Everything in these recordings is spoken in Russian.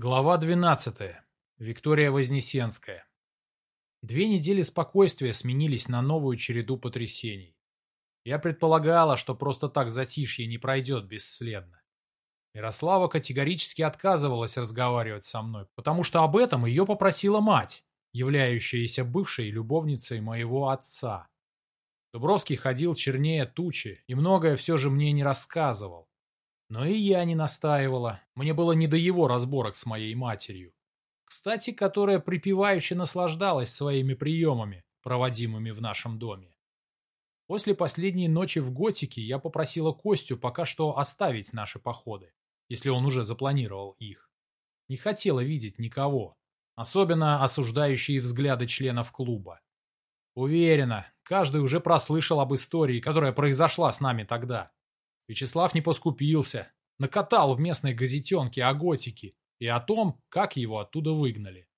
Глава 12. Виктория Вознесенская. Две недели спокойствия сменились на новую череду потрясений. Я предполагала, что просто так затишье не пройдет бесследно. Мирослава категорически отказывалась разговаривать со мной, потому что об этом ее попросила мать, являющаяся бывшей любовницей моего отца. Дубровский ходил чернее тучи и многое все же мне не рассказывал. Но и я не настаивала, мне было не до его разборок с моей матерью. Кстати, которая припевающе наслаждалась своими приемами, проводимыми в нашем доме. После последней ночи в Готике я попросила Костю пока что оставить наши походы, если он уже запланировал их. Не хотела видеть никого, особенно осуждающие взгляды членов клуба. Уверена, каждый уже прослышал об истории, которая произошла с нами тогда. Вячеслав не поскупился, накатал в местной газетенке о готике и о том, как его оттуда выгнали.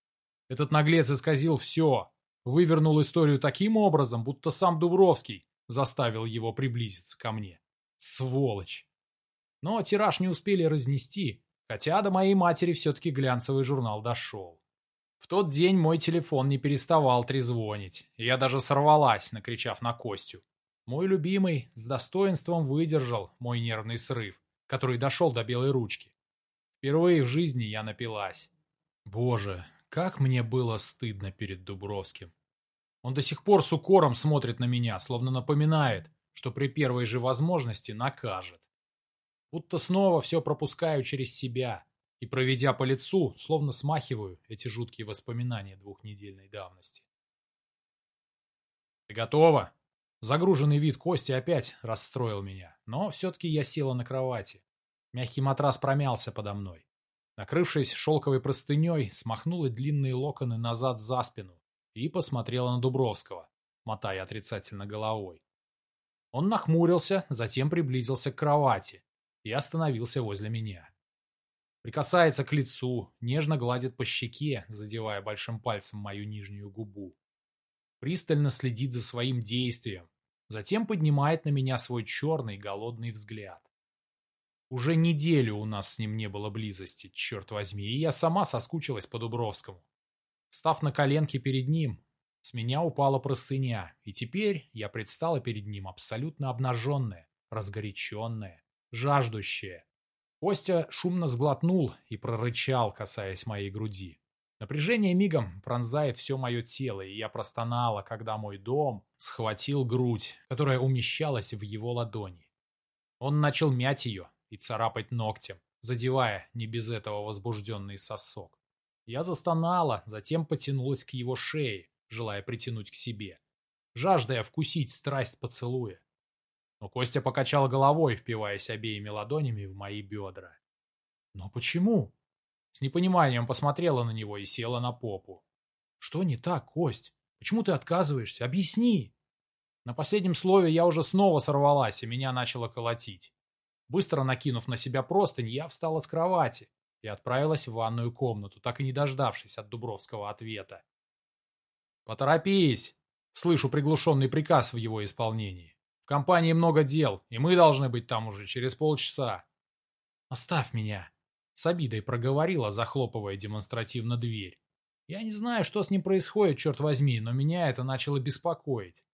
Этот наглец исказил все, вывернул историю таким образом, будто сам Дубровский заставил его приблизиться ко мне. Сволочь! Но тираж не успели разнести, хотя до моей матери все-таки глянцевый журнал дошел. В тот день мой телефон не переставал трезвонить, и я даже сорвалась, накричав на Костю. Мой любимый с достоинством выдержал мой нервный срыв, который дошел до белой ручки. Впервые в жизни я напилась. Боже, как мне было стыдно перед Дубровским. Он до сих пор с укором смотрит на меня, словно напоминает, что при первой же возможности накажет. Будто снова все пропускаю через себя и, проведя по лицу, словно смахиваю эти жуткие воспоминания двухнедельной давности. «Ты готова?» Загруженный вид Кости опять расстроил меня, но все-таки я села на кровати. Мягкий матрас промялся подо мной. Накрывшись шелковой простыней, смахнула длинные локоны назад за спину и посмотрела на Дубровского, мотая отрицательно головой. Он нахмурился, затем приблизился к кровати и остановился возле меня. Прикасается к лицу, нежно гладит по щеке, задевая большим пальцем мою нижнюю губу пристально следит за своим действием, затем поднимает на меня свой черный голодный взгляд. Уже неделю у нас с ним не было близости, черт возьми, и я сама соскучилась по Дубровскому. Встав на коленки перед ним, с меня упала простыня, и теперь я предстала перед ним абсолютно обнаженная, разгоряченная, жаждущая. Костя шумно сглотнул и прорычал, касаясь моей груди. Напряжение мигом пронзает все мое тело, и я простонала, когда мой дом схватил грудь, которая умещалась в его ладони. Он начал мять ее и царапать ногтем, задевая не без этого возбужденный сосок. Я застонала, затем потянулась к его шее, желая притянуть к себе, жаждая вкусить страсть поцелуя. Но Костя покачал головой, впиваясь обеими ладонями в мои бедра. «Но почему?» С непониманием посмотрела на него и села на попу. «Что не так, Кость? Почему ты отказываешься? Объясни!» На последнем слове я уже снова сорвалась, и меня начало колотить. Быстро накинув на себя простынь, я встала с кровати и отправилась в ванную комнату, так и не дождавшись от Дубровского ответа. «Поторопись!» — слышу приглушенный приказ в его исполнении. «В компании много дел, и мы должны быть там уже через полчаса». «Оставь меня!» С обидой проговорила, захлопывая демонстративно дверь. Я не знаю, что с ним происходит, черт возьми, но меня это начало беспокоить.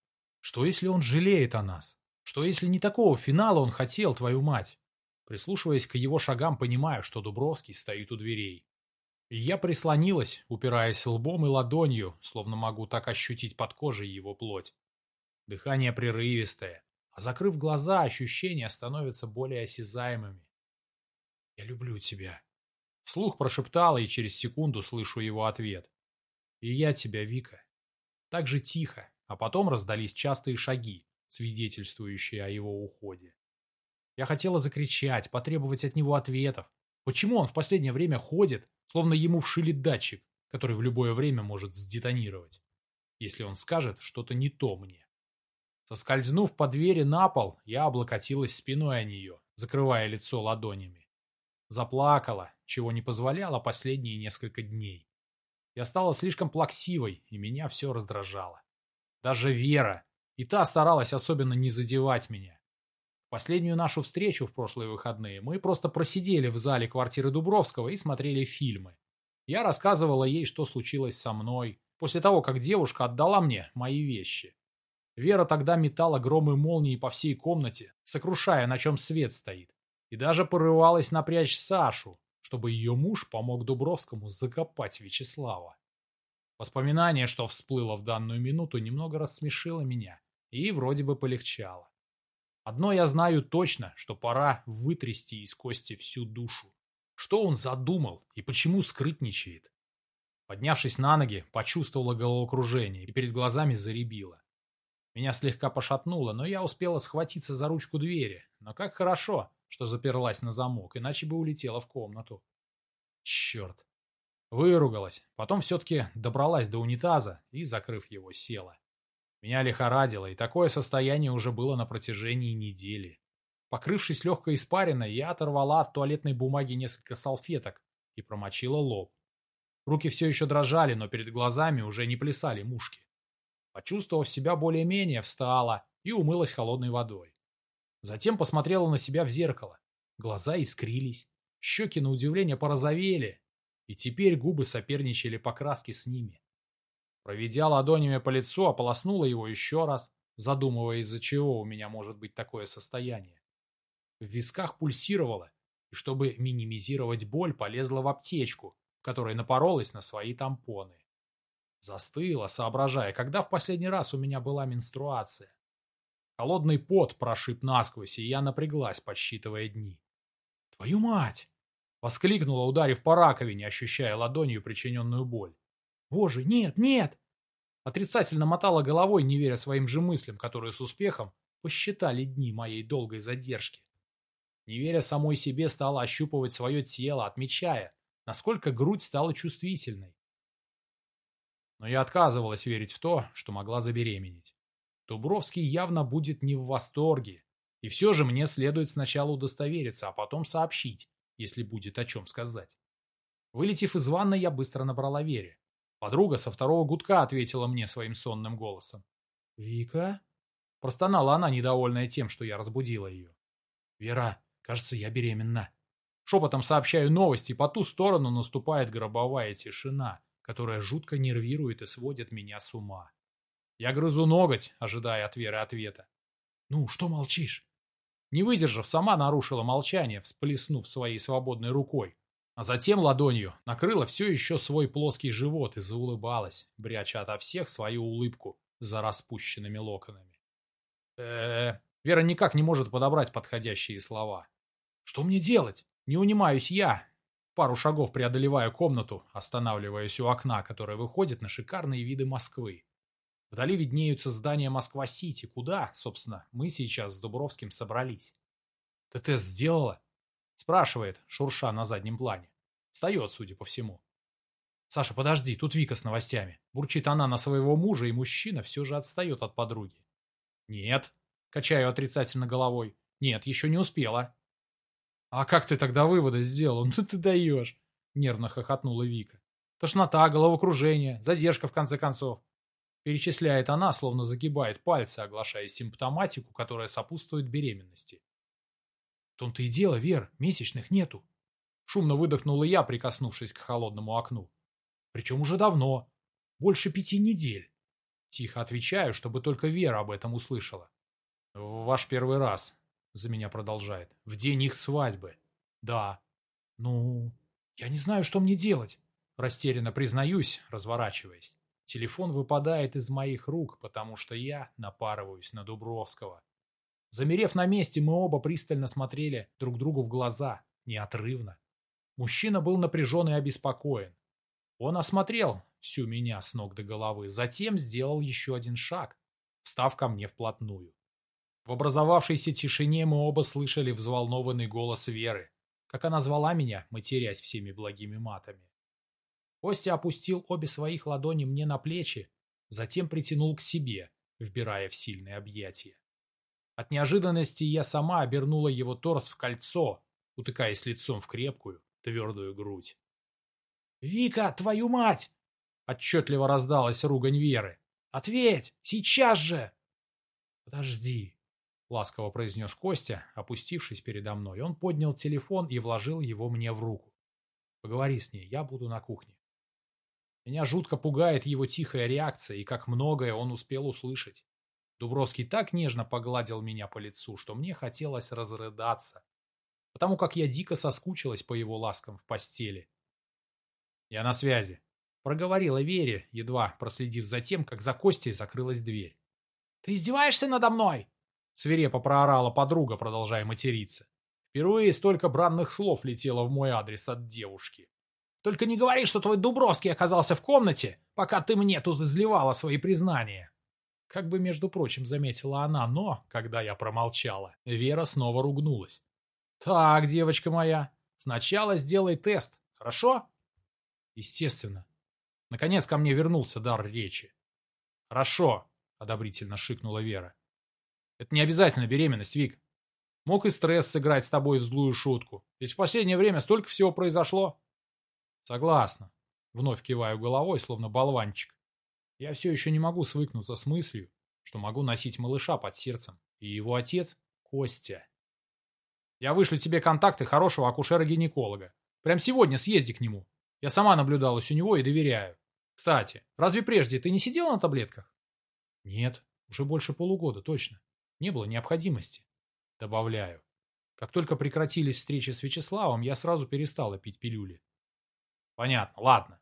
Что если он жалеет о нас? Что если не такого финала он хотел, твою мать? Прислушиваясь к его шагам, понимаю, что Дубровский стоит у дверей. И я прислонилась, упираясь лбом и ладонью, словно могу так ощутить под кожей его плоть. Дыхание прерывистое, а закрыв глаза, ощущения становятся более осязаемыми. «Я люблю тебя», — вслух прошептала, и через секунду слышу его ответ. «И я тебя, Вика». Так же тихо, а потом раздались частые шаги, свидетельствующие о его уходе. Я хотела закричать, потребовать от него ответов. Почему он в последнее время ходит, словно ему вшили датчик, который в любое время может сдетонировать, если он скажет что-то не то мне? Соскользнув по двери на пол, я облокотилась спиной о нее, закрывая лицо ладонями. Заплакала, чего не позволяла последние несколько дней. Я стала слишком плаксивой, и меня все раздражало. Даже Вера, и та старалась особенно не задевать меня. Последнюю нашу встречу в прошлые выходные мы просто просидели в зале квартиры Дубровского и смотрели фильмы. Я рассказывала ей, что случилось со мной, после того, как девушка отдала мне мои вещи. Вера тогда метала громы молнии по всей комнате, сокрушая, на чем свет стоит, и даже порывалась напрячь Сашу, чтобы ее муж помог Дубровскому закопать Вячеслава. Воспоминание, что всплыло в данную минуту, немного рассмешило меня и вроде бы полегчало. Одно я знаю точно, что пора вытрясти из Кости всю душу. Что он задумал и почему скрытничает? Поднявшись на ноги, почувствовала головокружение и перед глазами заребило. Меня слегка пошатнуло, но я успела схватиться за ручку двери. Но как хорошо, что заперлась на замок, иначе бы улетела в комнату. Черт. Выругалась, потом все-таки добралась до унитаза и, закрыв его, села. Меня лихорадило, и такое состояние уже было на протяжении недели. Покрывшись легкой испариной, я оторвала от туалетной бумаги несколько салфеток и промочила лоб. Руки все еще дрожали, но перед глазами уже не плясали мушки. Почувствовав себя более-менее, встала и умылась холодной водой. Затем посмотрела на себя в зеркало. Глаза искрились, щеки на удивление порозовели, и теперь губы соперничали по краске с ними. Проведя ладонями по лицу, ополоснула его еще раз, задумывая, из-за чего у меня может быть такое состояние. В висках пульсировало, и чтобы минимизировать боль, полезла в аптечку, которой напоролась на свои тампоны. Застыла, соображая, когда в последний раз у меня была менструация. Холодный пот прошиб насквозь, и я напряглась, подсчитывая дни. «Твою мать!» — воскликнула, ударив по раковине, ощущая ладонью причиненную боль. «Боже, нет, нет!» Отрицательно мотала головой, не веря своим же мыслям, которые с успехом посчитали дни моей долгой задержки. Не веря самой себе, стала ощупывать свое тело, отмечая, насколько грудь стала чувствительной. Но я отказывалась верить в то, что могла забеременеть. Дубровский явно будет не в восторге, и все же мне следует сначала удостовериться, а потом сообщить, если будет о чем сказать. Вылетев из ванной, я быстро набрала Вере. Подруга со второго гудка ответила мне своим сонным голосом. «Вика?» Простонала она, недовольная тем, что я разбудила ее. «Вера, кажется, я беременна». Шепотом сообщаю новости, по ту сторону наступает гробовая тишина, которая жутко нервирует и сводит меня с ума. Я грызу ноготь, ожидая от Веры ответа. «Ну, что молчишь?» Не выдержав, сама нарушила молчание, всплеснув своей свободной рукой, а затем ладонью накрыла все еще свой плоский живот и заулыбалась, бряча ото всех свою улыбку за распущенными локонами. э, -э Вера никак не может подобрать подходящие слова. «Что мне делать?» Не унимаюсь я. Пару шагов преодолеваю комнату, останавливаясь у окна, которое выходит на шикарные виды Москвы. Вдали виднеются здания Москва-Сити, куда, собственно, мы сейчас с Дубровским собрались. «Ты тест сделала?» – спрашивает, шурша на заднем плане. Встает, судя по всему. «Саша, подожди, тут Вика с новостями». Бурчит она на своего мужа, и мужчина все же отстает от подруги. «Нет», – качаю отрицательно головой. «Нет, еще не успела». «А как ты тогда выводы сделал? Ну ты даешь!» — нервно хохотнула Вика. «Тошнота, головокружение, задержка в конце концов». Перечисляет она, словно загибает пальцы, оглашая симптоматику, которая сопутствует беременности. «В том-то и дело, Вер, месячных нету». Шумно выдохнула я, прикоснувшись к холодному окну. «Причем уже давно. Больше пяти недель». Тихо отвечаю, чтобы только Вера об этом услышала. «Ваш первый раз», за меня продолжает. В день их свадьбы. Да. Ну, я не знаю, что мне делать. Растерянно признаюсь, разворачиваясь. Телефон выпадает из моих рук, потому что я напарываюсь на Дубровского. Замерев на месте, мы оба пристально смотрели друг другу в глаза, неотрывно. Мужчина был напряжен и обеспокоен. Он осмотрел всю меня с ног до головы, затем сделал еще один шаг, встав ко мне вплотную. В образовавшейся тишине мы оба слышали взволнованный голос Веры, как она звала меня, матерясь всеми благими матами. Костя опустил обе своих ладони мне на плечи, затем притянул к себе, вбирая в сильные объятия. От неожиданности я сама обернула его торс в кольцо, утыкаясь лицом в крепкую, твердую грудь. «Вика, твою мать!» — отчетливо раздалась ругань Веры. «Ответь! Сейчас же!» «Подожди!» — ласково произнес Костя, опустившись передо мной. Он поднял телефон и вложил его мне в руку. «Поговори с ней, я буду на кухне». Меня жутко пугает его тихая реакция и как многое он успел услышать. Дубровский так нежно погладил меня по лицу, что мне хотелось разрыдаться, потому как я дико соскучилась по его ласкам в постели. «Я на связи», — проговорила Вере, едва проследив за тем, как за Костей закрылась дверь. «Ты издеваешься надо мной?» Свирепо проорала подруга, продолжая материться. Впервые столько бранных слов летело в мой адрес от девушки. «Только не говори, что твой Дубровский оказался в комнате, пока ты мне тут изливала свои признания!» Как бы, между прочим, заметила она, но, когда я промолчала, Вера снова ругнулась. «Так, девочка моя, сначала сделай тест, хорошо?» «Естественно». Наконец ко мне вернулся дар речи. «Хорошо», — одобрительно шикнула Вера. Это не обязательно беременность, Вик. Мог и стресс сыграть с тобой в злую шутку. Ведь в последнее время столько всего произошло. Согласна. Вновь киваю головой, словно болванчик. Я все еще не могу свыкнуться с мыслью, что могу носить малыша под сердцем. И его отец — Костя. Я вышлю тебе контакты хорошего акушера-гинеколога. Прям сегодня съезди к нему. Я сама наблюдалась у него и доверяю. Кстати, разве прежде ты не сидела на таблетках? Нет, уже больше полугода, точно. Не было необходимости. Добавляю. Как только прекратились встречи с Вячеславом, я сразу перестала пить пилюли. Понятно, ладно.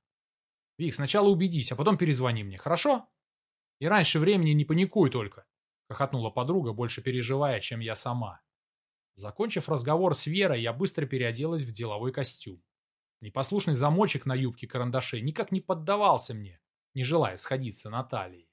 Вик, сначала убедись, а потом перезвони мне, хорошо? И раньше времени не паникуй только, хохотнула подруга, больше переживая, чем я сама. Закончив разговор с Верой, я быстро переоделась в деловой костюм. Непослушный замочек на юбке карандашей никак не поддавался мне, не желая сходиться на талии.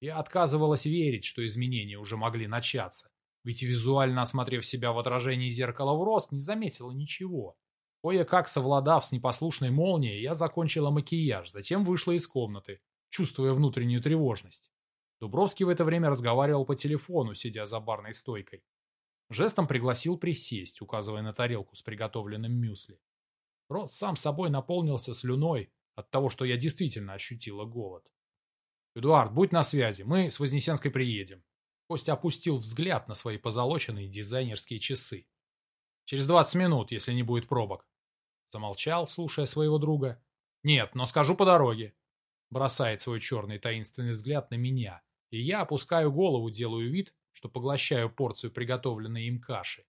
Я отказывалась верить, что изменения уже могли начаться, ведь визуально осмотрев себя в отражении зеркала в рост, не заметила ничего. Кое-как совладав с непослушной молнией, я закончила макияж, затем вышла из комнаты, чувствуя внутреннюю тревожность. Дубровский в это время разговаривал по телефону, сидя за барной стойкой. Жестом пригласил присесть, указывая на тарелку с приготовленным мюсли. Рот сам собой наполнился слюной от того, что я действительно ощутила голод. «Эдуард, будь на связи, мы с Вознесенской приедем». Костя опустил взгляд на свои позолоченные дизайнерские часы. «Через двадцать минут, если не будет пробок». Замолчал, слушая своего друга. «Нет, но скажу по дороге». Бросает свой черный таинственный взгляд на меня, и я опускаю голову, делаю вид, что поглощаю порцию приготовленной им каши.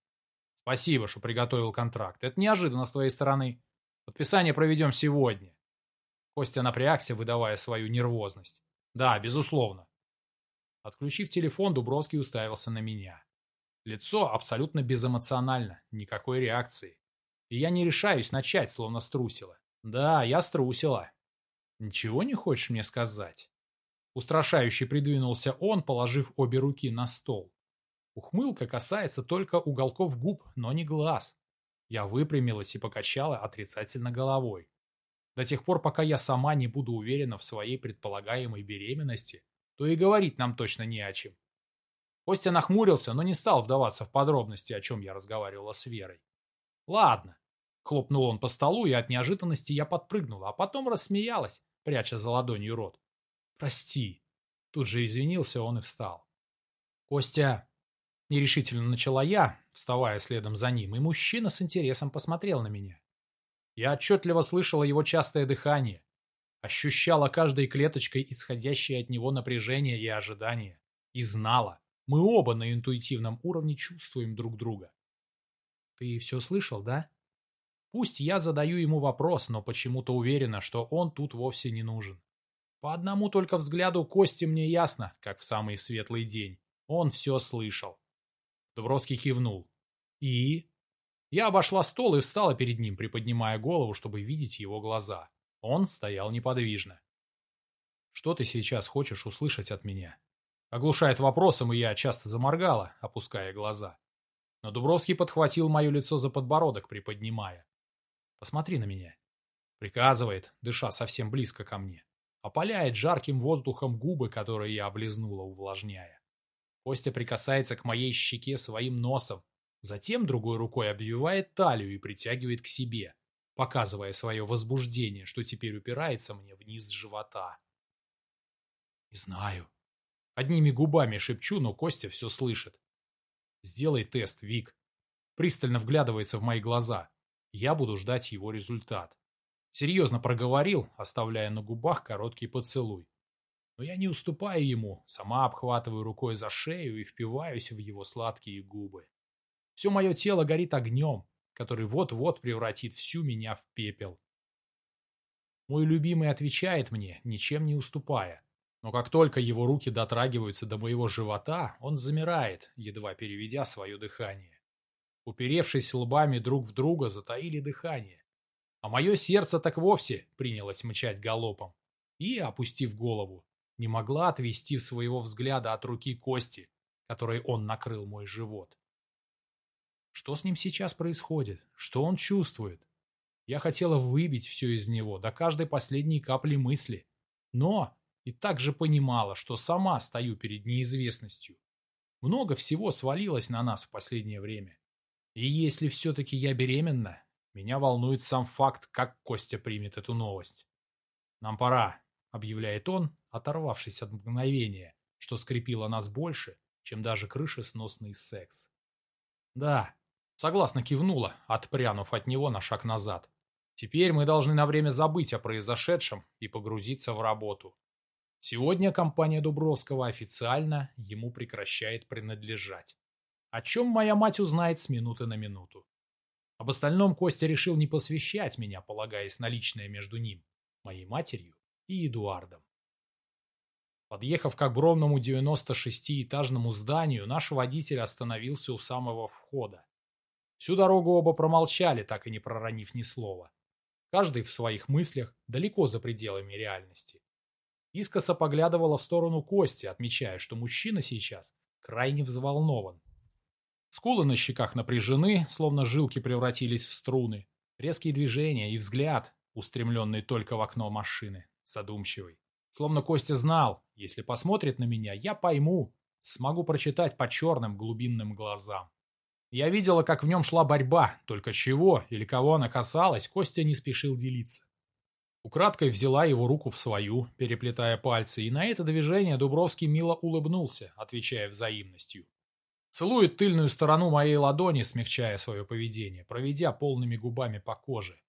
Спасибо, что приготовил контракт. Это неожиданно с твоей стороны. Подписание проведем сегодня. Костя напрягся, выдавая свою нервозность. Да, безусловно. Отключив телефон, Дубровский уставился на меня. Лицо абсолютно безэмоционально, никакой реакции. И я не решаюсь начать, словно струсила. Да, я струсила. Ничего не хочешь мне сказать? Устрашающе придвинулся он, положив обе руки на стол. Ухмылка касается только уголков губ, но не глаз. Я выпрямилась и покачала отрицательно головой. До тех пор, пока я сама не буду уверена в своей предполагаемой беременности, то и говорить нам точно не о чем. Костя нахмурился, но не стал вдаваться в подробности, о чем я разговаривала с Верой. «Ладно», — хлопнул он по столу, и от неожиданности я подпрыгнула, а потом рассмеялась, пряча за ладонью рот. «Прости». Тут же извинился он и встал. «Костя...» — нерешительно начала я, вставая следом за ним, и мужчина с интересом посмотрел на меня. Я отчетливо слышала его частое дыхание, ощущала каждой клеточкой исходящее от него напряжение и ожидание, и знала, мы оба на интуитивном уровне чувствуем друг друга. Ты все слышал, да? Пусть я задаю ему вопрос, но почему-то уверена, что он тут вовсе не нужен. По одному только взгляду Кости мне ясно, как в самый светлый день. Он все слышал. Дубровский кивнул. И? Я обошла стол и встала перед ним, приподнимая голову, чтобы видеть его глаза. Он стоял неподвижно. «Что ты сейчас хочешь услышать от меня?» Оглушает вопросом, и я часто заморгала, опуская глаза. Но Дубровский подхватил мое лицо за подбородок, приподнимая. «Посмотри на меня». Приказывает, дыша совсем близко ко мне. Опаляет жарким воздухом губы, которые я облизнула, увлажняя. Костя прикасается к моей щеке своим носом, Затем другой рукой обвивает талию и притягивает к себе, показывая свое возбуждение, что теперь упирается мне вниз живота. Не знаю. Одними губами шепчу, но Костя все слышит. Сделай тест, Вик. Пристально вглядывается в мои глаза. Я буду ждать его результат. Серьезно проговорил, оставляя на губах короткий поцелуй. Но я не уступаю ему, сама обхватываю рукой за шею и впиваюсь в его сладкие губы. Все мое тело горит огнем, который вот-вот превратит всю меня в пепел. Мой любимый отвечает мне, ничем не уступая. Но как только его руки дотрагиваются до моего живота, он замирает, едва переведя свое дыхание. Уперевшись лбами друг в друга, затаили дыхание. А мое сердце так вовсе принялось мчать галопом. И, опустив голову, не могла отвести своего взгляда от руки Кости, которой он накрыл мой живот. Что с ним сейчас происходит? Что он чувствует? Я хотела выбить все из него, до каждой последней капли мысли. Но и также понимала, что сама стою перед неизвестностью. Много всего свалилось на нас в последнее время. И если все-таки я беременна, меня волнует сам факт, как Костя примет эту новость. «Нам пора», — объявляет он, оторвавшись от мгновения, что скрепило нас больше, чем даже крышесносный секс. «Да», — согласно кивнула, отпрянув от него на шаг назад. «Теперь мы должны на время забыть о произошедшем и погрузиться в работу. Сегодня компания Дубровского официально ему прекращает принадлежать. О чем моя мать узнает с минуты на минуту. Об остальном Костя решил не посвящать меня, полагаясь на личное между ним, моей матерью и Эдуардом. Подъехав к огромному 96-этажному зданию, наш водитель остановился у самого входа. Всю дорогу оба промолчали, так и не проронив ни слова. Каждый в своих мыслях, далеко за пределами реальности. Искоса поглядывала в сторону Кости, отмечая, что мужчина сейчас крайне взволнован. Скулы на щеках напряжены, словно жилки превратились в струны. Резкие движения и взгляд, устремленный только в окно машины, задумчивый. Словно Костя знал, если посмотрит на меня, я пойму, смогу прочитать по черным глубинным глазам. Я видела, как в нем шла борьба, только чего или кого она касалась, Костя не спешил делиться. Украдкой взяла его руку в свою, переплетая пальцы, и на это движение Дубровский мило улыбнулся, отвечая взаимностью. Целует тыльную сторону моей ладони, смягчая свое поведение, проведя полными губами по коже.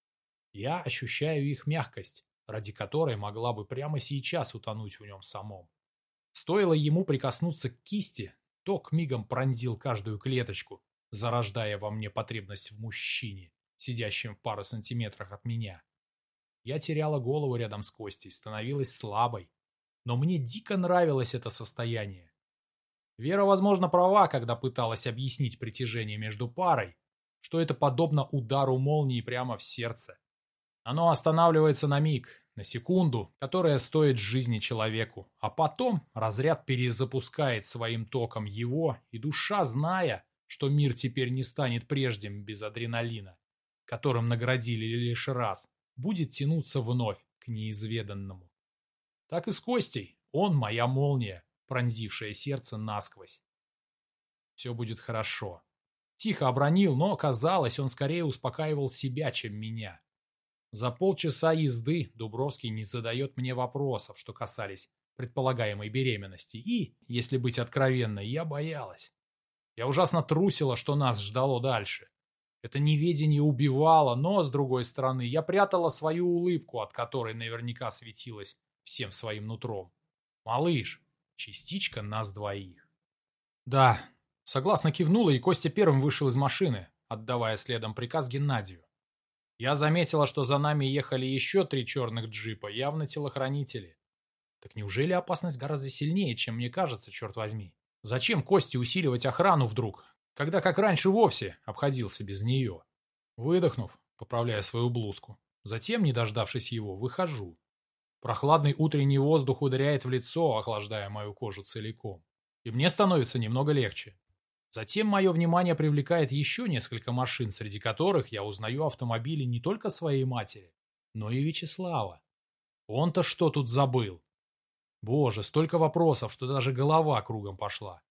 Я ощущаю их мягкость, ради которой могла бы прямо сейчас утонуть в нем самом. Стоило ему прикоснуться к кисти, ток мигом пронзил каждую клеточку, зарождая во мне потребность в мужчине, сидящем в пару сантиметрах от меня. Я теряла голову рядом с Костей, становилась слабой. Но мне дико нравилось это состояние. Вера, возможно, права, когда пыталась объяснить притяжение между парой, что это подобно удару молнии прямо в сердце. Оно останавливается на миг, на секунду, которая стоит жизни человеку, а потом разряд перезапускает своим током его, и душа, зная, что мир теперь не станет прежним без адреналина, которым наградили лишь раз, будет тянуться вновь к неизведанному. Так и с Костей, он моя молния, пронзившая сердце насквозь. Все будет хорошо. Тихо обронил, но, казалось, он скорее успокаивал себя, чем меня. За полчаса езды Дубровский не задает мне вопросов, что касались предполагаемой беременности, и, если быть откровенной, я боялась. Я ужасно трусила, что нас ждало дальше. Это неведение убивало, но, с другой стороны, я прятала свою улыбку, от которой наверняка светилась всем своим нутром. «Малыш, частичка нас двоих». «Да», — согласно кивнула, и Костя первым вышел из машины, отдавая следом приказ Геннадию. Я заметила, что за нами ехали еще три черных джипа, явно телохранители. Так неужели опасность гораздо сильнее, чем мне кажется, черт возьми? Зачем Косте усиливать охрану вдруг, когда как раньше вовсе обходился без нее. Выдохнув, поправляя свою блузку, затем, не дождавшись его, выхожу. Прохладный утренний воздух ударяет в лицо, охлаждая мою кожу целиком. И мне становится немного легче. Затем мое внимание привлекает еще несколько машин, среди которых я узнаю автомобили не только своей матери, но и Вячеслава. Он-то что тут забыл? Боже, столько вопросов, что даже голова кругом пошла.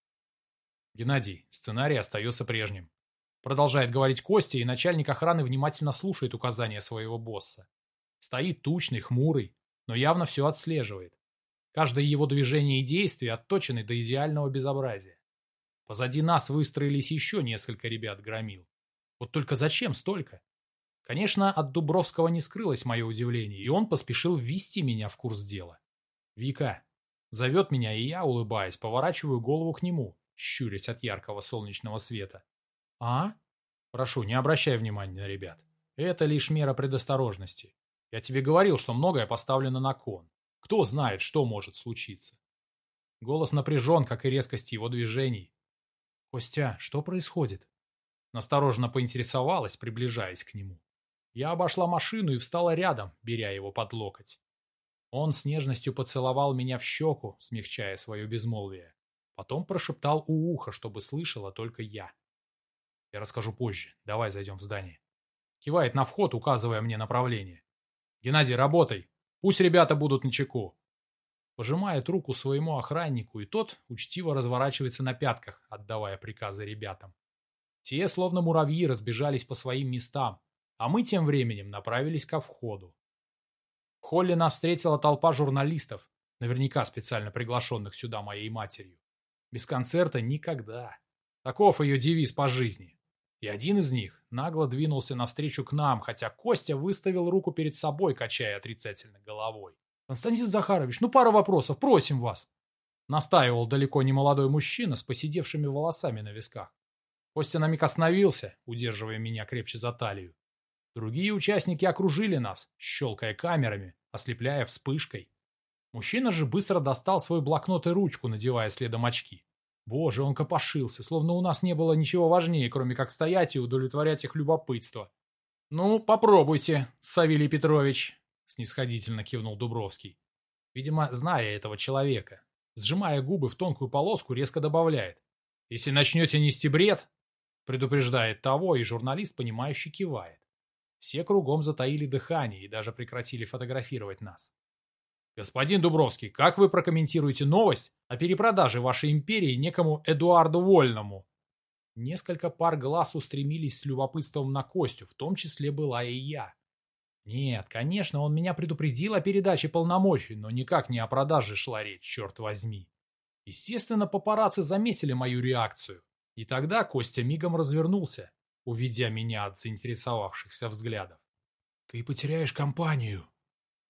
Геннадий, сценарий остается прежним. Продолжает говорить Костя, и начальник охраны внимательно слушает указания своего босса. Стоит тучный, хмурый, но явно все отслеживает. Каждое его движение и действие отточены до идеального безобразия. Позади нас выстроились еще несколько ребят-громил. Вот только зачем столько? Конечно, от Дубровского не скрылось мое удивление, и он поспешил ввести меня в курс дела. Вика зовет меня, и я, улыбаясь, поворачиваю голову к нему, щурясь от яркого солнечного света. «А?» «Прошу, не обращай внимания на ребят. Это лишь мера предосторожности. Я тебе говорил, что многое поставлено на кон. Кто знает, что может случиться?» Голос напряжен, как и резкость его движений. «Костя, что происходит?» Настороженно поинтересовалась, приближаясь к нему. Я обошла машину и встала рядом, беря его под локоть. Он с нежностью поцеловал меня в щеку, смягчая свое безмолвие. Потом прошептал у уха, чтобы слышала только я. Я расскажу позже. Давай зайдем в здание. Кивает на вход, указывая мне направление. Геннадий, работай. Пусть ребята будут на чеку. Пожимает руку своему охраннику, и тот учтиво разворачивается на пятках, отдавая приказы ребятам. Те, словно муравьи, разбежались по своим местам, а мы тем временем направились ко входу. В холле нас встретила толпа журналистов, наверняка специально приглашенных сюда моей матерью. Без концерта никогда. Таков ее девиз по жизни. И один из них нагло двинулся навстречу к нам, хотя Костя выставил руку перед собой, качая отрицательно головой. «Константин Захарович, ну пара вопросов, просим вас!» Настаивал далеко не молодой мужчина с посидевшими волосами на висках. Костя на миг остановился, удерживая меня крепче за талию. Другие участники окружили нас, щелкая камерами, ослепляя вспышкой. Мужчина же быстро достал свой блокнот и ручку, надевая следом очки. Боже, он копошился, словно у нас не было ничего важнее, кроме как стоять и удовлетворять их любопытство. «Ну, попробуйте, Савелий Петрович», — снисходительно кивнул Дубровский. Видимо, зная этого человека. Сжимая губы в тонкую полоску, резко добавляет. «Если начнете нести бред», — предупреждает того, и журналист, понимающий, кивает. Все кругом затаили дыхание и даже прекратили фотографировать нас. Господин Дубровский, как вы прокомментируете новость о перепродаже вашей империи некому Эдуарду Вольному? Несколько пар глаз устремились с любопытством на Костю, в том числе была и я. Нет, конечно, он меня предупредил о передаче полномочий, но никак не о продаже шла речь, черт возьми. Естественно, папарацци заметили мою реакцию. И тогда Костя мигом развернулся, уведя меня от заинтересовавшихся взглядов. «Ты потеряешь компанию!»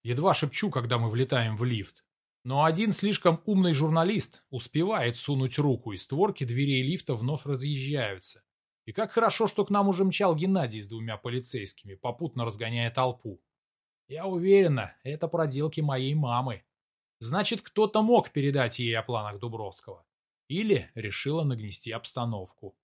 Едва шепчу, когда мы влетаем в лифт. Но один слишком умный журналист успевает сунуть руку, и створки дверей лифта вновь разъезжаются. И как хорошо, что к нам уже мчал Геннадий с двумя полицейскими, попутно разгоняя толпу. Я уверена, это проделки моей мамы. Значит, кто-то мог передать ей о планах Дубровского. Или решила нагнести обстановку.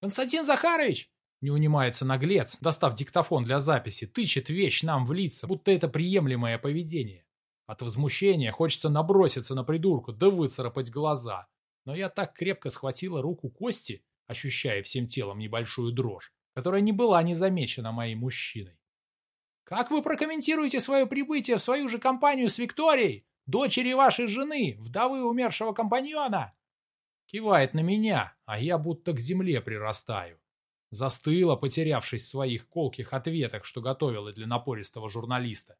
«Константин Захарович, не унимается наглец, достав диктофон для записи, тычет вещь нам в лица, будто это приемлемое поведение. От возмущения хочется наброситься на придурку, да выцарапать глаза. Но я так крепко схватила руку Кости, ощущая всем телом небольшую дрожь, которая не была не замечена моим мужчиной. «Как вы прокомментируете свое прибытие в свою же компанию с Викторией, дочери вашей жены, вдовы умершего компаньона?» Кивает на меня, а я будто к земле прирастаю. Застыла, потерявшись в своих колких ответах, что готовила для напористого журналиста.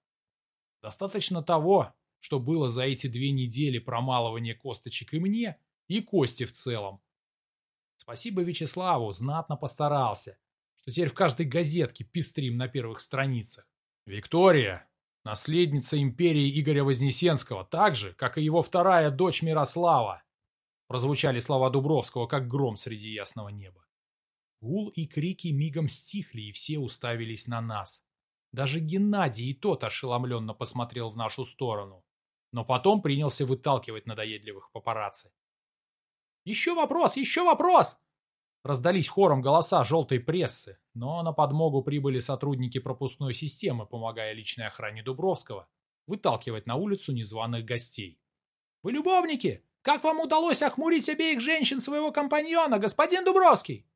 Достаточно того, что было за эти две недели промалывания косточек и мне, и Кости в целом. Спасибо Вячеславу, знатно постарался, что теперь в каждой газетке пестрим на первых страницах. Виктория, наследница империи Игоря Вознесенского, так же, как и его вторая дочь Мирослава. Прозвучали слова Дубровского, как гром среди ясного неба. Гул и крики мигом стихли, и все уставились на нас. Даже Геннадий и тот ошеломленно посмотрел в нашу сторону. Но потом принялся выталкивать надоедливых папарацци. «Еще вопрос! Еще вопрос!» Раздались хором голоса желтой прессы, но на подмогу прибыли сотрудники пропускной системы, помогая личной охране Дубровского выталкивать на улицу незваных гостей. «Вы любовники! Как вам удалось охмурить обеих женщин своего компаньона, господин Дубровский?»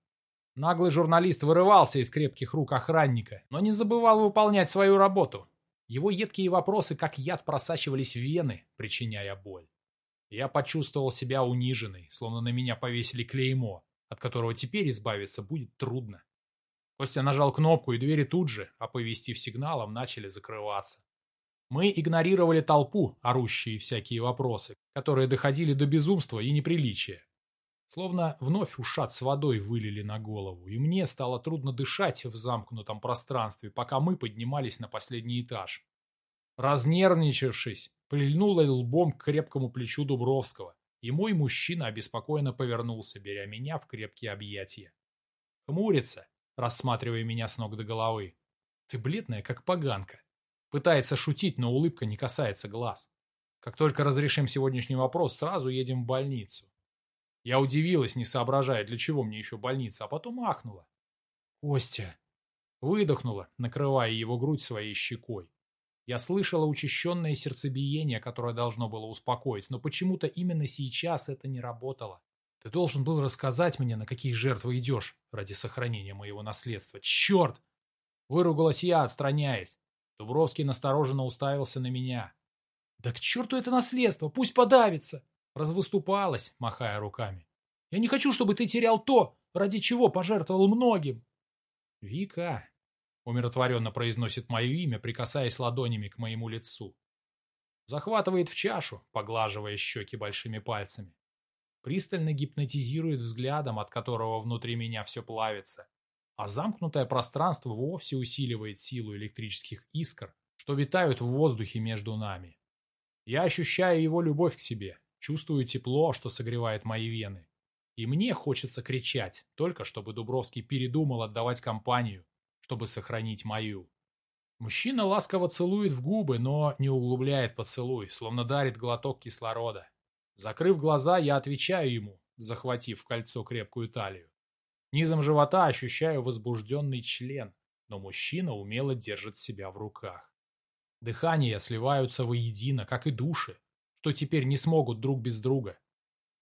Наглый журналист вырывался из крепких рук охранника, но не забывал выполнять свою работу. Его едкие вопросы, как яд, просачивались в вены, причиняя боль. Я почувствовал себя униженной, словно на меня повесили клеймо, от которого теперь избавиться будет трудно. Костя нажал кнопку, и двери тут же, оповестив сигналом, начали закрываться. Мы игнорировали толпу, орущие всякие вопросы, которые доходили до безумства и неприличия. Словно вновь ушат с водой вылили на голову, и мне стало трудно дышать в замкнутом пространстве, пока мы поднимались на последний этаж. Разнервничавшись, прильнула лбом к крепкому плечу Дубровского, и мой мужчина обеспокоенно повернулся, беря меня в крепкие объятия. Хмурится, рассматривая меня с ног до головы. Ты бледная, как поганка. Пытается шутить, но улыбка не касается глаз. Как только разрешим сегодняшний вопрос, сразу едем в больницу. Я удивилась, не соображая, для чего мне еще больница, а потом ахнула. «Костя!» Выдохнула, накрывая его грудь своей щекой. Я слышала учащенное сердцебиение, которое должно было успокоить, но почему-то именно сейчас это не работало. Ты должен был рассказать мне, на какие жертвы идешь ради сохранения моего наследства. Черт! Выругалась я, отстраняясь. Дубровский настороженно уставился на меня. Да к черту это наследство, пусть подавится! Развыступалась, махая руками. Я не хочу, чтобы ты терял то, ради чего пожертвовал многим. Вика, умиротворенно произносит мое имя, прикасаясь ладонями к моему лицу. Захватывает в чашу, поглаживая щеки большими пальцами. Пристально гипнотизирует взглядом, от которого внутри меня все плавится. А замкнутое пространство вовсе усиливает силу электрических искр, что витают в воздухе между нами. Я ощущаю его любовь к себе, Чувствую тепло, что согревает мои вены. И мне хочется кричать, только чтобы Дубровский передумал отдавать компанию, чтобы сохранить мою. Мужчина ласково целует в губы, но не углубляет поцелуй, словно дарит глоток кислорода. Закрыв глаза, я отвечаю ему, захватив кольцо крепкую талию. Низом живота ощущаю возбужденный член, но мужчина умело держит себя в руках. Дыхания сливаются воедино, как и души, что теперь не смогут друг без друга.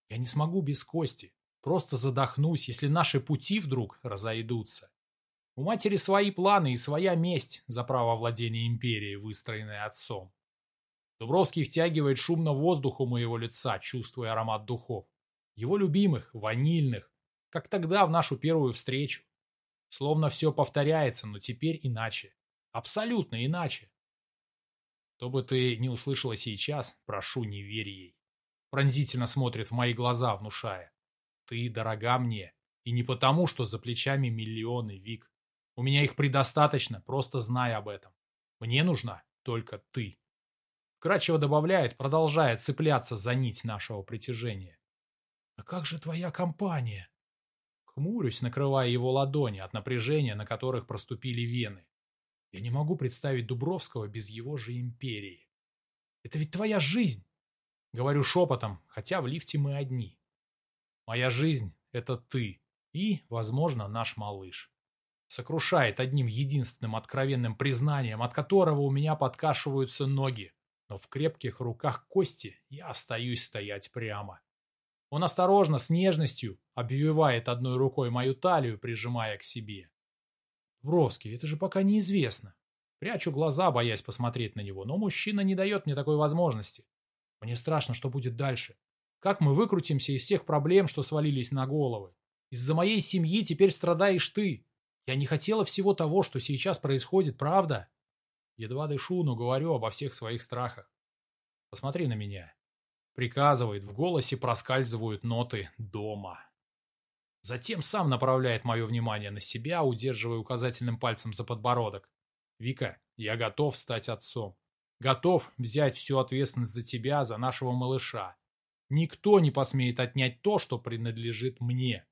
Я не смогу без Кости, просто задохнусь, если наши пути вдруг разойдутся. У матери свои планы и своя месть за право владения империей, выстроенная отцом. Дубровский втягивает шумно воздух у моего лица, чувствуя аромат духов. Его любимых, ванильных, как тогда в нашу первую встречу. Словно все повторяется, но теперь иначе. Абсолютно иначе. Что бы ты не услышала сейчас, прошу, не верь ей. Пронзительно смотрит в мои глаза, внушая. Ты дорога мне, и не потому, что за плечами миллионы, Вик. У меня их предостаточно, просто знай об этом. Мне нужна только ты. Кратчево добавляет, продолжая цепляться за нить нашего притяжения. А как же твоя компания? Хмурюсь, накрывая его ладони от напряжения, на которых проступили вены. Я не могу представить Дубровского без его же империи. Это ведь твоя жизнь. Говорю шепотом, хотя в лифте мы одни. Моя жизнь — это ты и, возможно, наш малыш. Сокрушает одним единственным откровенным признанием, от которого у меня подкашиваются ноги, но в крепких руках Кости я остаюсь стоять прямо. Он осторожно, с нежностью, обвивает одной рукой мою талию, прижимая к себе. Вровский, это же пока неизвестно. Прячу глаза, боясь посмотреть на него, но мужчина не дает мне такой возможности. Мне страшно, что будет дальше. Как мы выкрутимся из всех проблем, что свалились на головы? Из-за моей семьи теперь страдаешь ты. Я не хотела всего того, что сейчас происходит, правда? Едва дышу, но говорю обо всех своих страхах. Посмотри на меня. Приказывает, в голосе проскальзывают ноты дома. Затем сам направляет мое внимание на себя, удерживая указательным пальцем за подбородок. «Вика, я готов стать отцом. Готов взять всю ответственность за тебя, за нашего малыша. Никто не посмеет отнять то, что принадлежит мне».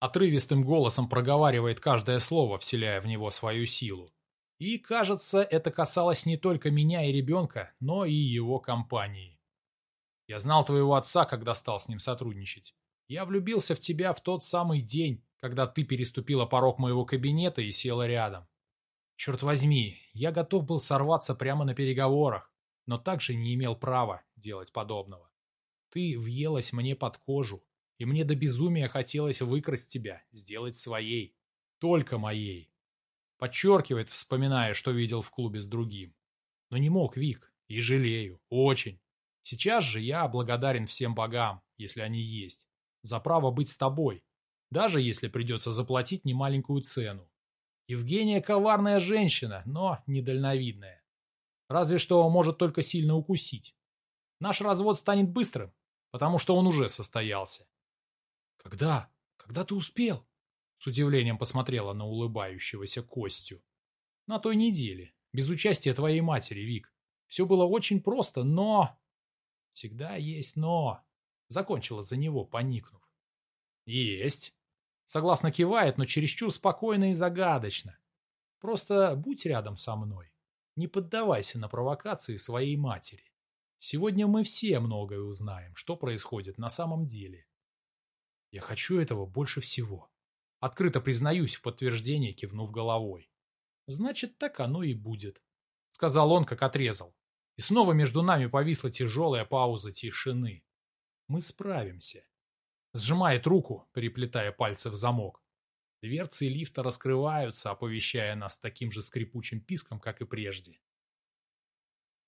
Отрывистым голосом проговаривает каждое слово, вселяя в него свою силу. И, кажется, это касалось не только меня и ребенка, но и его компании. Я знал твоего отца, когда стал с ним сотрудничать. Я влюбился в тебя в тот самый день, когда ты переступила порог моего кабинета и села рядом. Черт возьми, я готов был сорваться прямо на переговорах, но также не имел права делать подобного. Ты въелась мне под кожу, и мне до безумия хотелось выкрасть тебя, сделать своей. Только моей. Подчеркивает, вспоминая, что видел в клубе с другим. Но не мог, Вик, и жалею, очень. Сейчас же я благодарен всем богам, если они есть за право быть с тобой, даже если придется заплатить немаленькую цену. Евгения коварная женщина, но недальновидная. Разве что может только сильно укусить. Наш развод станет быстрым, потому что он уже состоялся. Когда? Когда ты успел? С удивлением посмотрела на улыбающегося Костю. На той неделе, без участия твоей матери, Вик. Все было очень просто, но... Всегда есть но. Закончила за него, поникнув. Есть. Согласно кивает, но чересчур спокойно и загадочно. Просто будь рядом со мной. Не поддавайся на провокации своей матери. Сегодня мы все многое узнаем, что происходит на самом деле. Я хочу этого больше всего. Открыто признаюсь в подтверждение, кивнув головой. Значит, так оно и будет. Сказал он, как отрезал. И снова между нами повисла тяжелая пауза тишины. Мы справимся. Сжимает руку, переплетая пальцы в замок. Дверцы лифта раскрываются, оповещая нас таким же скрипучим писком, как и прежде.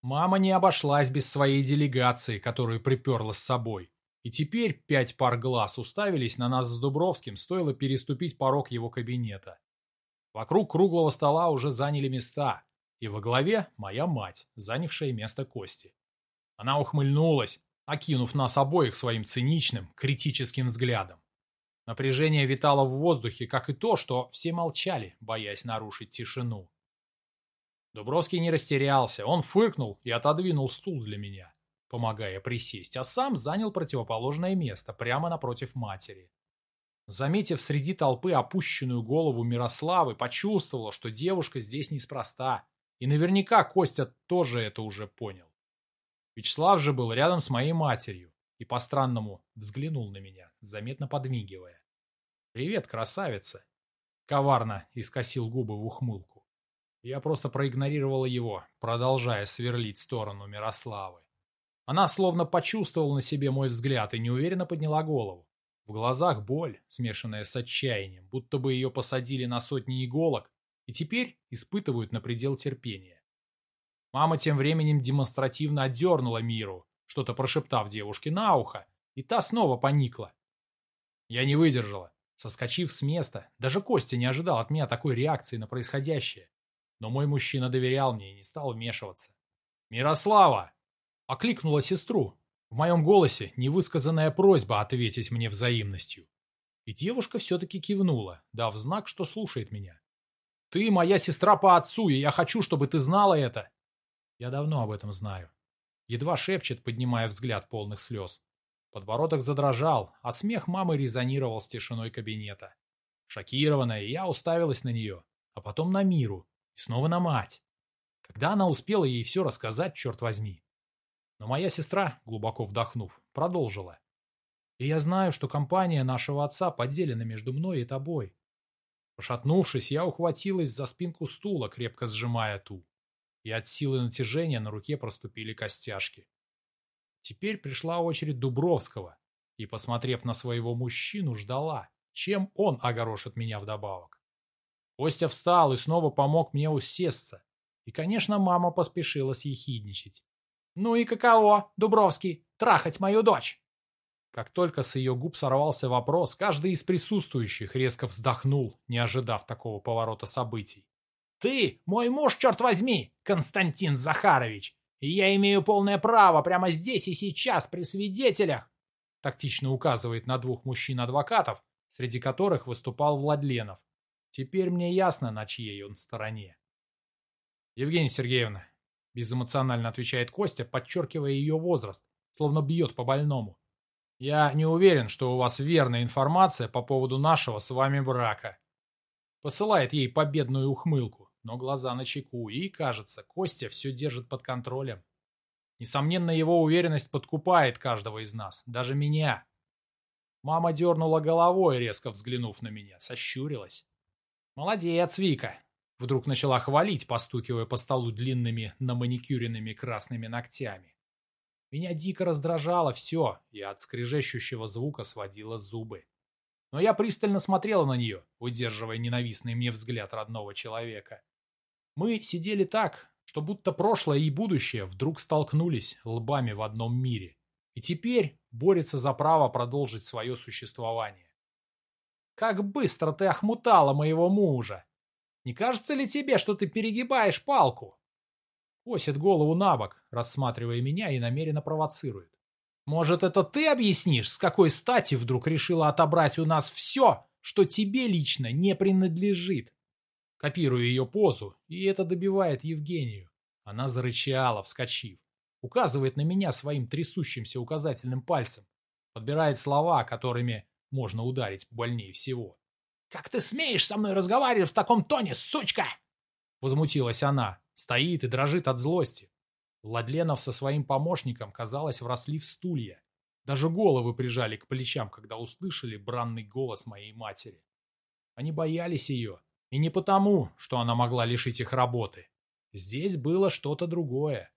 Мама не обошлась без своей делегации, которую приперла с собой. И теперь пять пар глаз уставились на нас с Дубровским, стоило переступить порог его кабинета. Вокруг круглого стола уже заняли места, и во главе моя мать, занявшая место Кости. Она ухмыльнулась, окинув нас обоих своим циничным, критическим взглядом. Напряжение витало в воздухе, как и то, что все молчали, боясь нарушить тишину. Дубровский не растерялся, он фыркнул и отодвинул стул для меня, помогая присесть, а сам занял противоположное место, прямо напротив матери. Заметив среди толпы опущенную голову Мирославы, почувствовала, что девушка здесь неспроста, и наверняка Костя тоже это уже понял. Вячеслав же был рядом с моей матерью и по-странному взглянул на меня, заметно подмигивая. «Привет, красавица!» Коварно искосил губы в ухмылку. Я просто проигнорировала его, продолжая сверлить сторону Мирославы. Она словно почувствовала на себе мой взгляд и неуверенно подняла голову. В глазах боль, смешанная с отчаянием, будто бы ее посадили на сотни иголок и теперь испытывают на предел терпения. Мама тем временем демонстративно отдернула Миру, что-то прошептав девушке на ухо, и та снова поникла. Я не выдержала. Соскочив с места, даже Костя не ожидал от меня такой реакции на происходящее. Но мой мужчина доверял мне и не стал вмешиваться. «Мирослава!» — окликнула сестру. В моем голосе невысказанная просьба ответить мне взаимностью. И девушка все-таки кивнула, дав знак, что слушает меня. Ты моя сестра по отцу, и я хочу, чтобы ты знала это. Я давно об этом знаю. Едва шепчет, поднимая взгляд полных слез. Подбородок задрожал, а смех мамы резонировал с тишиной кабинета. Шокированная, я уставилась на нее, а потом на Миру, и снова на мать. Когда она успела ей все рассказать, черт возьми. Но моя сестра, глубоко вдохнув, продолжила. И я знаю, что компания нашего отца поделена между мной и тобой. Пошатнувшись, я ухватилась за спинку стула, крепко сжимая ту. И от силы натяжения на руке проступили костяшки. Теперь пришла очередь Дубровского, и, посмотрев на своего мужчину, ждала, чем он огорошит меня вдобавок. Костя встал и снова помог мне усесться. И, конечно, мама поспешила съехидничать. «Ну и каково, Дубровский, трахать мою дочь?» Как только с ее губ сорвался вопрос, каждый из присутствующих резко вздохнул, не ожидав такого поворота событий. «Ты мой муж, черт возьми, Константин Захарович, и я имею полное право прямо здесь и сейчас при свидетелях!» Тактично указывает на двух мужчин-адвокатов, среди которых выступал Владленов. Теперь мне ясно, на чьей он стороне. «Евгения Сергеевна», — безэмоционально отвечает Костя, подчеркивая ее возраст, словно бьет по больному. Я не уверен, что у вас верная информация по поводу нашего с вами брака. Посылает ей победную ухмылку, но глаза на чеку, и, кажется, Костя все держит под контролем. Несомненно, его уверенность подкупает каждого из нас, даже меня. Мама дернула головой, резко взглянув на меня, сощурилась. «Молодец, Вика!» Вдруг начала хвалить, постукивая по столу длинными наманикюренными красными ногтями. Меня дико раздражало все, и от скрежещущего звука сводило зубы. Но я пристально смотрела на нее, выдерживая ненавистный мне взгляд родного человека. Мы сидели так, что будто прошлое и будущее вдруг столкнулись лбами в одном мире. И теперь борется за право продолжить свое существование. «Как быстро ты охмутала моего мужа! Не кажется ли тебе, что ты перегибаешь палку?» Косит голову на бок, рассматривая меня и намеренно провоцирует. Может, это ты объяснишь, с какой стати вдруг решила отобрать у нас все, что тебе лично не принадлежит? Копирую ее позу, и это добивает Евгению. Она зарычала, вскочив. Указывает на меня своим трясущимся указательным пальцем. Подбирает слова, которыми можно ударить больнее всего. «Как ты смеешь со мной разговаривать в таком тоне, сучка?» Возмутилась она, стоит и дрожит от злости. Владленов со своим помощником, казалось, вросли в стулья. Даже головы прижали к плечам, когда услышали бранный голос моей матери. Они боялись ее, и не потому, что она могла лишить их работы. Здесь было что-то другое.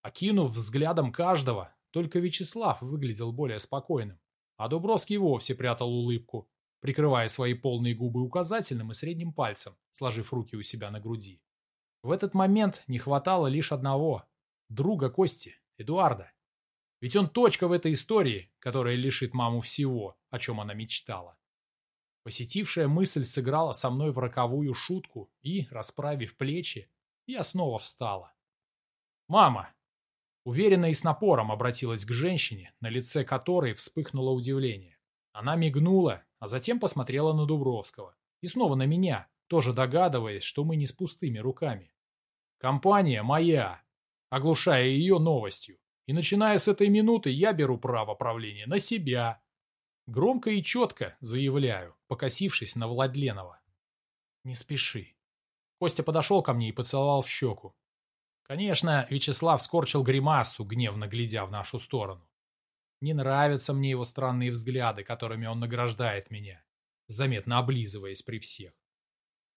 Окинув взглядом каждого, только Вячеслав выглядел более спокойным, а Дубровский вовсе прятал улыбку, прикрывая свои полные губы указательным и средним пальцем, сложив руки у себя на груди. В этот момент не хватало лишь одного – друга Кости, Эдуарда. Ведь он точка в этой истории, которая лишит маму всего, о чем она мечтала. Посетившая мысль сыграла со мной в роковую шутку, и, расправив плечи, я снова встала. «Мама!» Уверенно и с напором обратилась к женщине, на лице которой вспыхнуло удивление. Она мигнула, а затем посмотрела на Дубровского. И снова на меня, тоже догадываясь, что мы не с пустыми руками. «Компания моя!» Оглушая ее новостью. И начиная с этой минуты я беру право правления на себя. Громко и четко заявляю, покосившись на Владленова. «Не спеши». Костя подошел ко мне и поцеловал в щеку. Конечно, Вячеслав скорчил гримасу, гневно глядя в нашу сторону. Не нравятся мне его странные взгляды, которыми он награждает меня, заметно облизываясь при всех.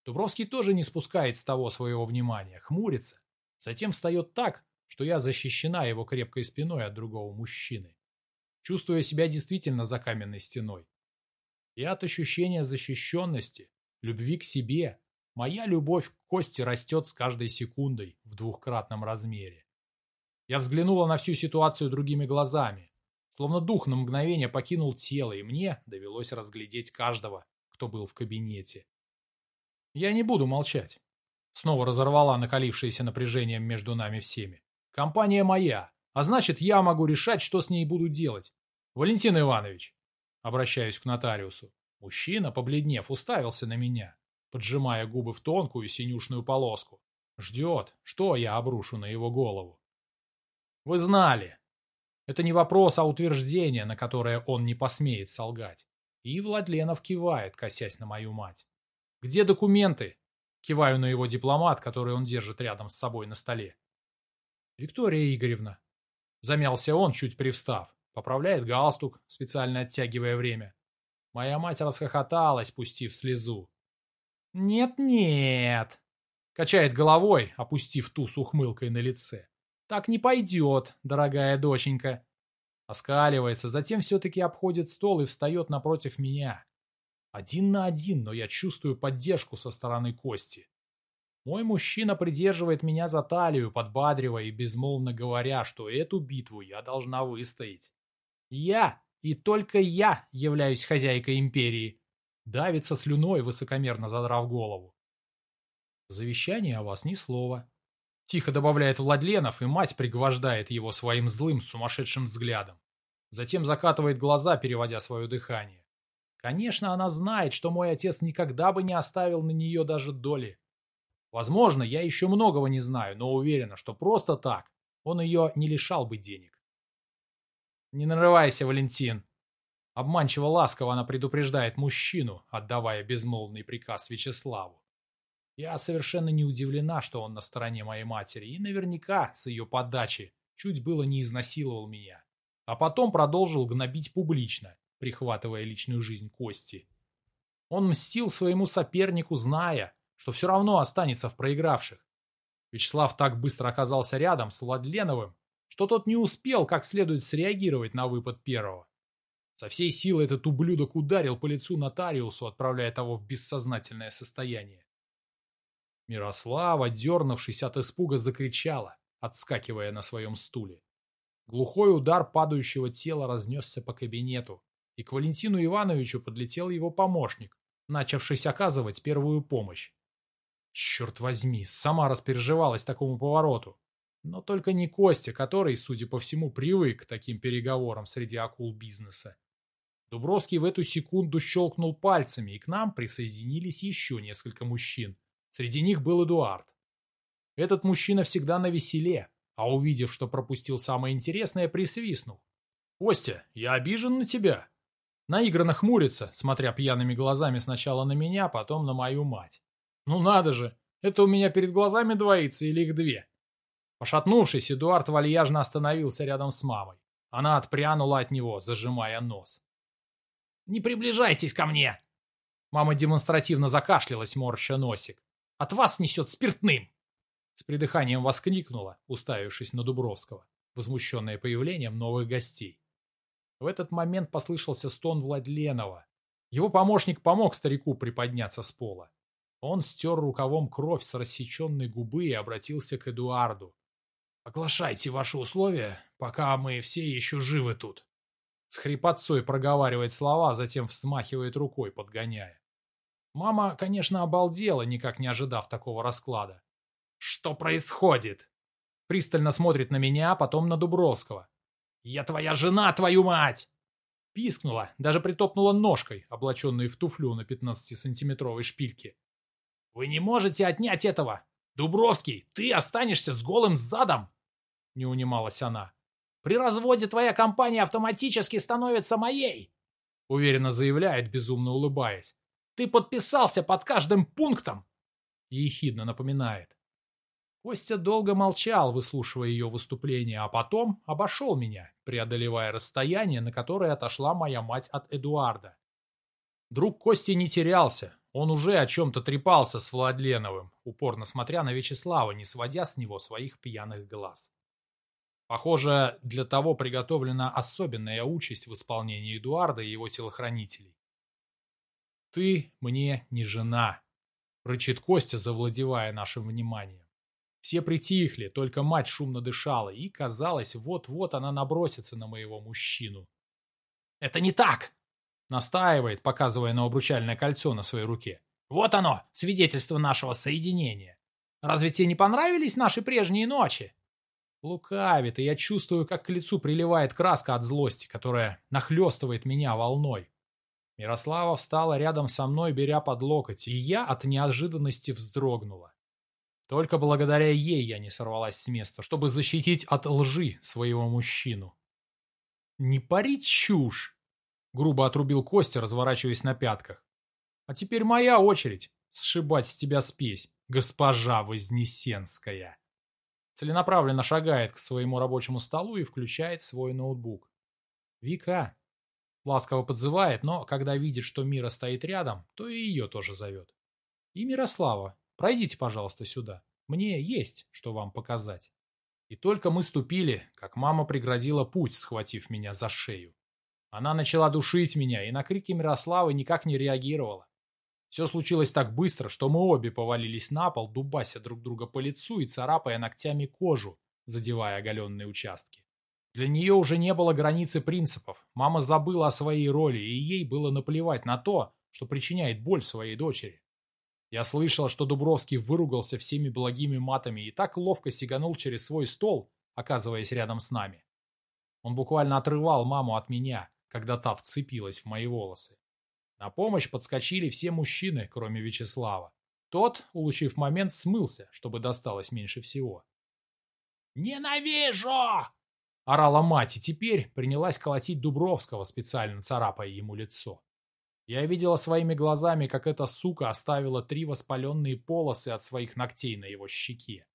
Дубровский тоже не спускает с того своего внимания, хмурится, затем встает так, что я защищена его крепкой спиной от другого мужчины, чувствуя себя действительно за каменной стеной. И от ощущения защищенности, любви к себе, Моя любовь к Косте растет с каждой секундой в двухкратном размере. Я взглянула на всю ситуацию другими глазами, словно дух на мгновение покинул тело, и мне довелось разглядеть каждого, кто был в кабинете. Я не буду молчать. Снова разорвала накалившееся напряжением между нами всеми. Компания моя, а значит, я могу решать, что с ней буду делать. Валентин Иванович, обращаюсь к нотариусу. Мужчина, побледнев, уставился на меня поджимая губы в тонкую синюшную полоску. Ждет, что я обрушу на его голову. Вы знали. Это не вопрос, а утверждение, на которое он не посмеет солгать. И Владленов кивает, косясь на мою мать. Где документы? Киваю на его дипломат, который он держит рядом с собой на столе. Виктория Игоревна. Замялся он, чуть привстав. Поправляет галстук, специально оттягивая время. Моя мать расхохоталась, пустив слезу. «Нет-нет», — качает головой, опустив ту с ухмылкой на лице. «Так не пойдет, дорогая доченька». Оскаливается, затем все-таки обходит стол и встает напротив меня. Один на один, но я чувствую поддержку со стороны Кости. Мой мужчина придерживает меня за талию, подбадривая и безмолвно говоря, что эту битву я должна выстоять. Я, и только я, являюсь хозяйкой империи. Давится слюной, высокомерно задрав голову. Завещание о вас ни слова. Тихо добавляет Владленов, и мать пригвождает его своим злым, сумасшедшим взглядом. Затем закатывает глаза, переводя свое дыхание. Конечно, она знает, что мой отец никогда бы не оставил на нее даже доли. Возможно, я еще многого не знаю, но уверена, что просто так он ее не лишал бы денег. «Не нарывайся, Валентин!» Обманчиво ласково она предупреждает мужчину, отдавая безмолвный приказ Вячеславу. Я совершенно не удивлена, что он на стороне моей матери, и наверняка с ее подачи чуть было не изнасиловал меня. А потом продолжил гнобить публично, прихватывая личную жизнь Кости. Он мстил своему сопернику, зная, что все равно останется в проигравших. Вячеслав так быстро оказался рядом с Владленовым, что тот не успел как следует среагировать на выпад первого. Со всей силы этот ублюдок ударил по лицу нотариусу, отправляя того в бессознательное состояние. Мирослава, дернувшись от испуга, закричала, отскакивая на своем стуле. Глухой удар падающего тела разнесся по кабинету, и к Валентину Ивановичу подлетел его помощник, начавшись оказывать первую помощь. Черт возьми, сама распереживалась такому повороту. Но только не Костя, который, судя по всему, привык к таким переговорам среди акул бизнеса. Дубровский в эту секунду щелкнул пальцами, и к нам присоединились еще несколько мужчин. Среди них был Эдуард. Этот мужчина всегда на веселе, а увидев, что пропустил самое интересное, присвистнул. «Костя, я обижен на тебя!» Наигранно хмурится, смотря пьяными глазами сначала на меня, потом на мою мать. «Ну надо же! Это у меня перед глазами двоится или их две?» Пошатнувшись, Эдуард вальяжно остановился рядом с мамой. Она отпрянула от него, зажимая нос. «Не приближайтесь ко мне!» Мама демонстративно закашлялась, морща носик. «От вас несет спиртным!» С придыханием воскликнула, уставившись на Дубровского, возмущенная появлением новых гостей. В этот момент послышался стон Владленова. Его помощник помог старику приподняться с пола. Он стер рукавом кровь с рассеченной губы и обратился к Эдуарду. «Оглашайте ваши условия, пока мы все еще живы тут». С хрипотцой проговаривает слова, затем взмахивает рукой, подгоняя. Мама, конечно, обалдела, никак не ожидав такого расклада. «Что происходит?» Пристально смотрит на меня, а потом на Дубровского. «Я твоя жена, твою мать!» Пискнула, даже притопнула ножкой, облаченной в туфлю на 15-сантиметровой шпильке. «Вы не можете отнять этого! Дубровский, ты останешься с голым задом!» Не унималась она. «При разводе твоя компания автоматически становится моей!» Уверенно заявляет, безумно улыбаясь. «Ты подписался под каждым пунктом!» Ехидно напоминает. Костя долго молчал, выслушивая ее выступление, а потом обошел меня, преодолевая расстояние, на которое отошла моя мать от Эдуарда. Друг Кости не терялся, он уже о чем-то трепался с Владленовым, упорно смотря на Вячеслава, не сводя с него своих пьяных глаз. Похоже, для того приготовлена особенная участь в исполнении Эдуарда и его телохранителей. «Ты мне не жена», — рычит Костя, завладевая нашим вниманием. Все притихли, только мать шумно дышала, и, казалось, вот-вот она набросится на моего мужчину. «Это не так!» — настаивает, показывая на обручальное кольцо на своей руке. «Вот оно, свидетельство нашего соединения. Разве тебе не понравились наши прежние ночи?» Лукавит, и я чувствую, как к лицу приливает краска от злости, которая нахлестывает меня волной. Мирослава встала рядом со мной, беря под локоть, и я от неожиданности вздрогнула. Только благодаря ей я не сорвалась с места, чтобы защитить от лжи своего мужчину. «Не пари чушь!» — грубо отрубил Костя, разворачиваясь на пятках. «А теперь моя очередь сшибать с тебя спесь, госпожа Вознесенская!» Целенаправленно шагает к своему рабочему столу и включает свой ноутбук. «Вика!» Ласково подзывает, но когда видит, что Мира стоит рядом, то и ее тоже зовет. «И Мирослава, Пройдите, пожалуйста, сюда. Мне есть, что вам показать. И только мы ступили, как мама преградила путь, схватив меня за шею. Она начала душить меня и на крики Мирославы никак не реагировала. Все случилось так быстро, что мы обе повалились на пол, дубася друг друга по лицу и царапая ногтями кожу, задевая оголенные участки. Для нее уже не было границы принципов. Мама забыла о своей роли, и ей было наплевать на то, что причиняет боль своей дочери. Я слышал, что Дубровский выругался всеми благими матами и так ловко сиганул через свой стол, оказываясь рядом с нами. Он буквально отрывал маму от меня, когда та вцепилась в мои волосы. На помощь подскочили все мужчины, кроме Вячеслава. Тот, улучив момент, смылся, чтобы досталось меньше всего. «Ненавижу!» — орала мать, и теперь принялась колотить Дубровского, специально царапая ему лицо. Я видела своими глазами, как эта сука оставила три воспаленные полосы от своих ногтей на его щеке.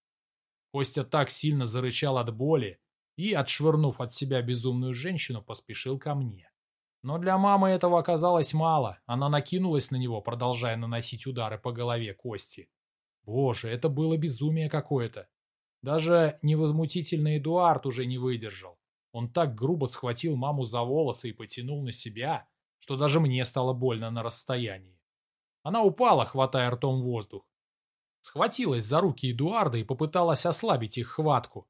Костя так сильно зарычал от боли и, отшвырнув от себя безумную женщину, поспешил ко мне. Но для мамы этого оказалось мало. Она накинулась на него, продолжая наносить удары по голове Кости. Боже, это было безумие какое-то. Даже невозмутительный Эдуард уже не выдержал. Он так грубо схватил маму за волосы и потянул на себя, что даже мне стало больно на расстоянии. Она упала, хватая ртом воздух. Схватилась за руки Эдуарда и попыталась ослабить их хватку.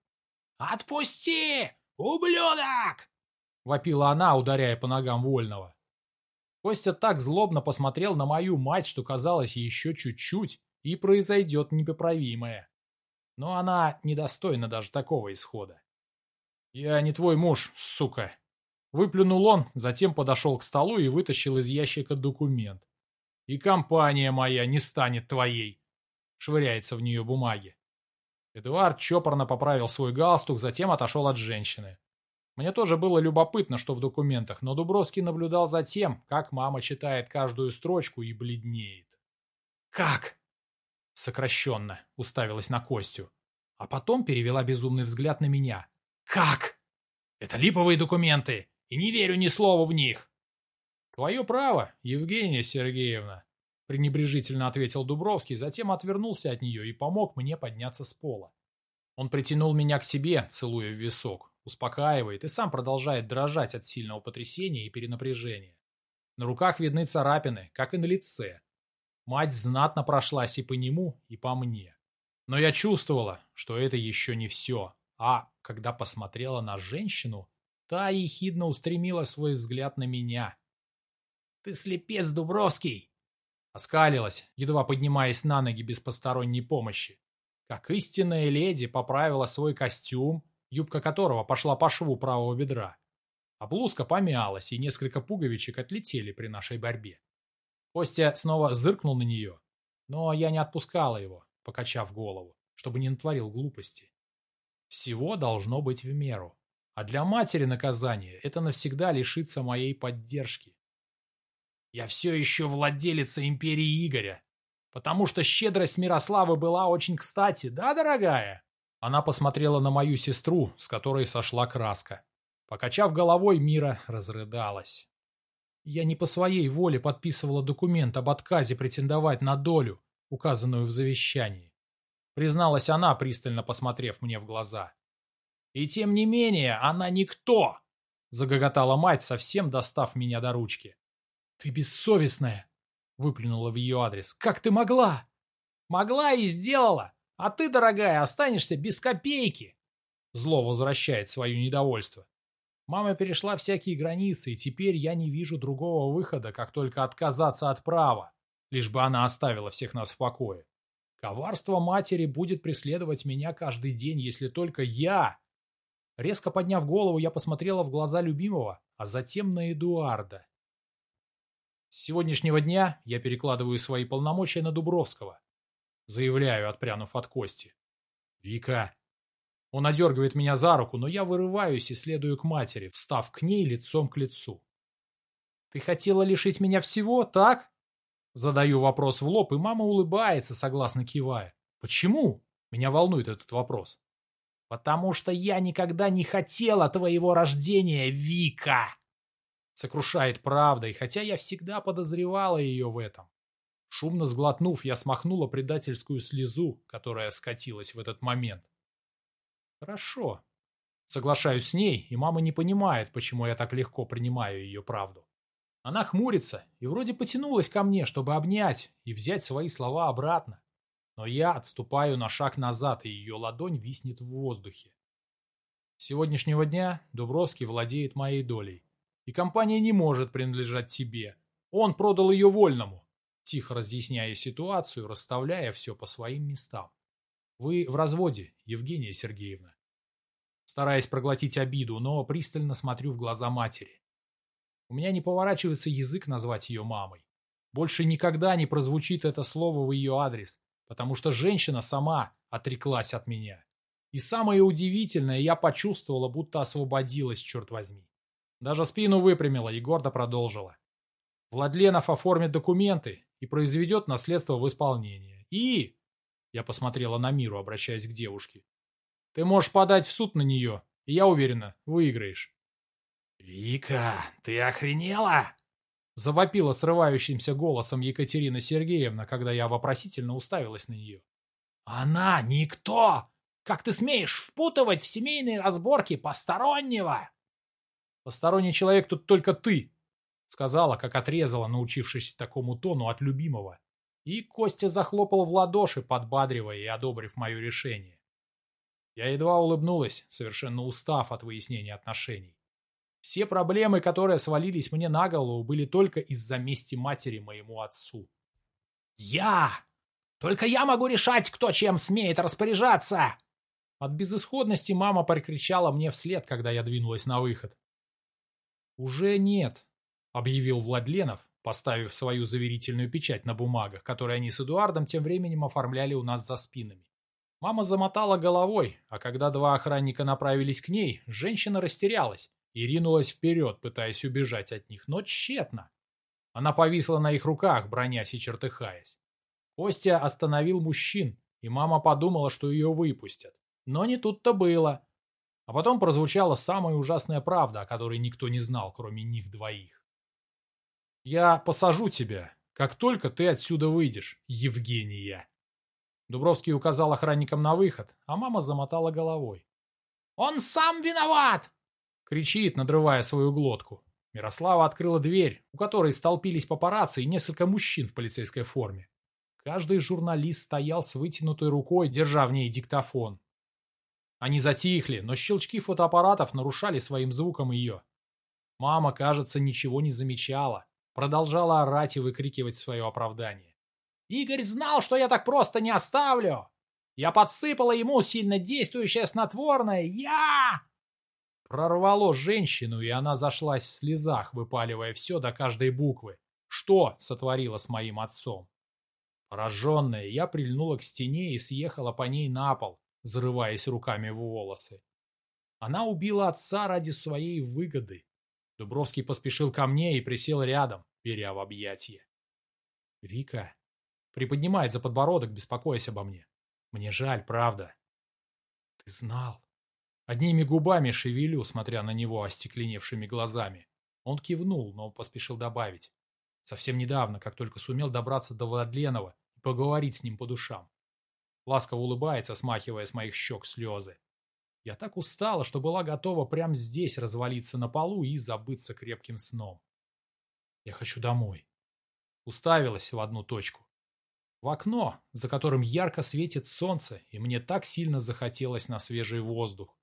«Отпусти, ублюдок!» — вопила она, ударяя по ногам Вольного. Костя так злобно посмотрел на мою мать, что казалось еще чуть-чуть, и произойдет непоправимое. Но она недостойна даже такого исхода. «Я не твой муж, сука!» Выплюнул он, затем подошел к столу и вытащил из ящика документ. «И компания моя не станет твоей!» Швыряется в нее бумаги. Эдуард чопорно поправил свой галстук, затем отошел от женщины. Мне тоже было любопытно, что в документах, но Дубровский наблюдал за тем, как мама читает каждую строчку и бледнеет. «Как?» Сокращенно уставилась на Костю, а потом перевела безумный взгляд на меня. «Как?» «Это липовые документы, и не верю ни слову в них!» «Твое право, Евгения Сергеевна», — пренебрежительно ответил Дубровский, затем отвернулся от нее и помог мне подняться с пола. Он притянул меня к себе, целуя в висок, успокаивает и сам продолжает дрожать от сильного потрясения и перенапряжения. На руках видны царапины, как и на лице. Мать знатно прошлась и по нему, и по мне. Но я чувствовала, что это еще не все, а, когда посмотрела на женщину, та ехидно устремила свой взгляд на меня. «Ты слепец, Дубровский!» Оскалилась, едва поднимаясь на ноги без посторонней помощи. Как истинная леди поправила свой костюм, юбка которого пошла по шву правого бедра. А блузка помялась, и несколько пуговичек отлетели при нашей борьбе. Костя снова зыркнул на нее, но я не отпускала его, покачав голову, чтобы не натворил глупости. Всего должно быть в меру. А для матери наказание – это навсегда лишиться моей поддержки. Я все еще владелица империи Игоря, потому что щедрость Мирославы была очень кстати, да, дорогая? Она посмотрела на мою сестру, с которой сошла краска. Покачав головой, Мира разрыдалась. Я не по своей воле подписывала документ об отказе претендовать на долю, указанную в завещании. Призналась она, пристально посмотрев мне в глаза. «И тем не менее, она никто!» Загоготала мать, совсем достав меня до ручки. «Ты бессовестная!» Выплюнула в ее адрес. «Как ты могла?» «Могла и сделала! А ты, дорогая, останешься без копейки!» Зло возвращает свое недовольство. Мама перешла всякие границы, и теперь я не вижу другого выхода, как только отказаться от права, лишь бы она оставила всех нас в покое. Коварство матери будет преследовать меня каждый день, если только я... Резко подняв голову, я посмотрела в глаза любимого, а затем на Эдуарда. С сегодняшнего дня я перекладываю свои полномочия на Дубровского. Заявляю, отпрянув от кости. «Вика!» Он одергивает меня за руку, но я вырываюсь и следую к матери, встав к ней лицом к лицу. «Ты хотела лишить меня всего, так?» Задаю вопрос в лоб, и мама улыбается, согласно кивая. «Почему?» Меня волнует этот вопрос. «Потому что я никогда не хотела твоего рождения, Вика!» Сокрушает правдой, хотя я всегда подозревала ее в этом. Шумно сглотнув, я смахнула предательскую слезу, которая скатилась в этот момент. Хорошо. Соглашаюсь с ней, и мама не понимает, почему я так легко принимаю ее правду. Она хмурится и вроде потянулась ко мне, чтобы обнять и взять свои слова обратно. Но я отступаю на шаг назад, и ее ладонь виснет в воздухе. С сегодняшнего дня Дубровский владеет моей долей. И компания не может принадлежать тебе. Он продал ее вольному тихо разъясняя ситуацию, расставляя все по своим местам. «Вы в разводе, Евгения Сергеевна». Стараясь проглотить обиду, но пристально смотрю в глаза матери. У меня не поворачивается язык назвать ее мамой. Больше никогда не прозвучит это слово в ее адрес, потому что женщина сама отреклась от меня. И самое удивительное, я почувствовала, будто освободилась, черт возьми. Даже спину выпрямила и гордо продолжила. Владленов оформит документы и произведет наследство в исполнение. И... Я посмотрела на Миру, обращаясь к девушке. Ты можешь подать в суд на нее, и я уверена, выиграешь. «Вика, ты охренела?» Завопила срывающимся голосом Екатерина Сергеевна, когда я вопросительно уставилась на нее. «Она никто! Как ты смеешь впутывать в семейные разборки постороннего?» «Посторонний человек тут только ты!» Сказала, как отрезала, научившись такому тону от любимого. И Костя захлопал в ладоши, подбадривая и одобрив мое решение. Я едва улыбнулась, совершенно устав от выяснения отношений. Все проблемы, которые свалились мне на голову, были только из-за мести матери моему отцу. «Я!» Только я могу решать, кто чем смеет распоряжаться!» От безысходности мама прокричала мне вслед, когда я двинулась на выход. «Уже нет», — объявил Владленов, поставив свою заверительную печать на бумагах, которые они с Эдуардом тем временем оформляли у нас за спинами. Мама замотала головой, а когда два охранника направились к ней, женщина растерялась и ринулась вперед, пытаясь убежать от них, но тщетно. Она повисла на их руках, бронясь и чертыхаясь. Костя остановил мужчин, и мама подумала, что ее выпустят. Но не тут-то было. А потом прозвучала самая ужасная правда, о которой никто не знал, кроме них двоих. «Я посажу тебя, как только ты отсюда выйдешь, Евгения!» Дубровский указал охранникам на выход, а мама замотала головой. «Он сам виноват!» Кричит, надрывая свою глотку. Мирослава открыла дверь, у которой столпились папарацци и несколько мужчин в полицейской форме. Каждый журналист стоял с вытянутой рукой, держа в ней диктофон. Они затихли, но щелчки фотоаппаратов нарушали своим звуком ее. Мама, кажется, ничего не замечала, продолжала орать и выкрикивать свое оправдание. «Игорь знал, что я так просто не оставлю! Я подсыпала ему сильно действующее снотворное! Я!» Прорвало женщину, и она зашлась в слезах, выпаливая все до каждой буквы. Что сотворила с моим отцом? Пораженная, я прильнула к стене и съехала по ней на пол, зарываясь руками в волосы. Она убила отца ради своей выгоды. Дубровский поспешил ко мне и присел рядом, беря в объятия. «Вика», приподнимает за подбородок, беспокоясь обо мне. «Мне жаль, правда». «Ты знал». Одними губами шевелю, смотря на него остекленевшими глазами. Он кивнул, но поспешил добавить. Совсем недавно, как только сумел добраться до Владленова и поговорить с ним по душам. Ласково улыбается, смахивая с моих щек слезы. Я так устала, что была готова прямо здесь развалиться на полу и забыться крепким сном. Я хочу домой. Уставилась в одну точку. В окно, за которым ярко светит солнце, и мне так сильно захотелось на свежий воздух.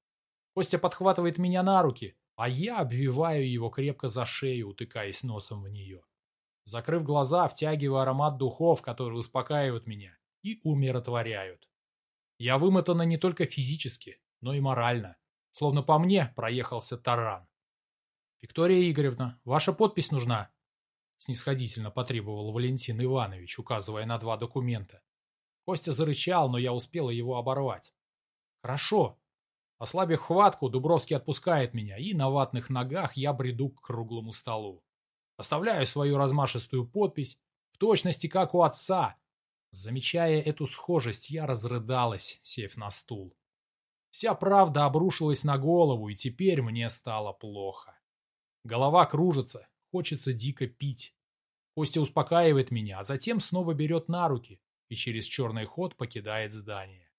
Костя подхватывает меня на руки, а я обвиваю его крепко за шею, утыкаясь носом в нее. Закрыв глаза, втягиваю аромат духов, которые успокаивают меня и умиротворяют. Я вымотана не только физически, но и морально. Словно по мне проехался таран. «Виктория Игоревна, ваша подпись нужна», — снисходительно потребовал Валентин Иванович, указывая на два документа. Костя зарычал, но я успела его оборвать. «Хорошо». Ослабив хватку, Дубровский отпускает меня, и на ватных ногах я бреду к круглому столу. Оставляю свою размашистую подпись, в точности как у отца, Замечая эту схожесть, я разрыдалась, сев на стул. Вся правда обрушилась на голову, и теперь мне стало плохо. Голова кружится, хочется дико пить. Костя успокаивает меня, а затем снова берет на руки и через черный ход покидает здание.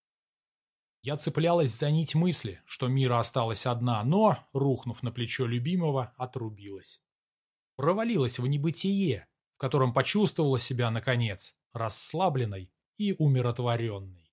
Я цеплялась за нить мысли, что Мира осталась одна, но, рухнув на плечо любимого, отрубилась. Провалилась в небытие, в котором почувствовала себя, наконец, расслабленной и умиротворенной.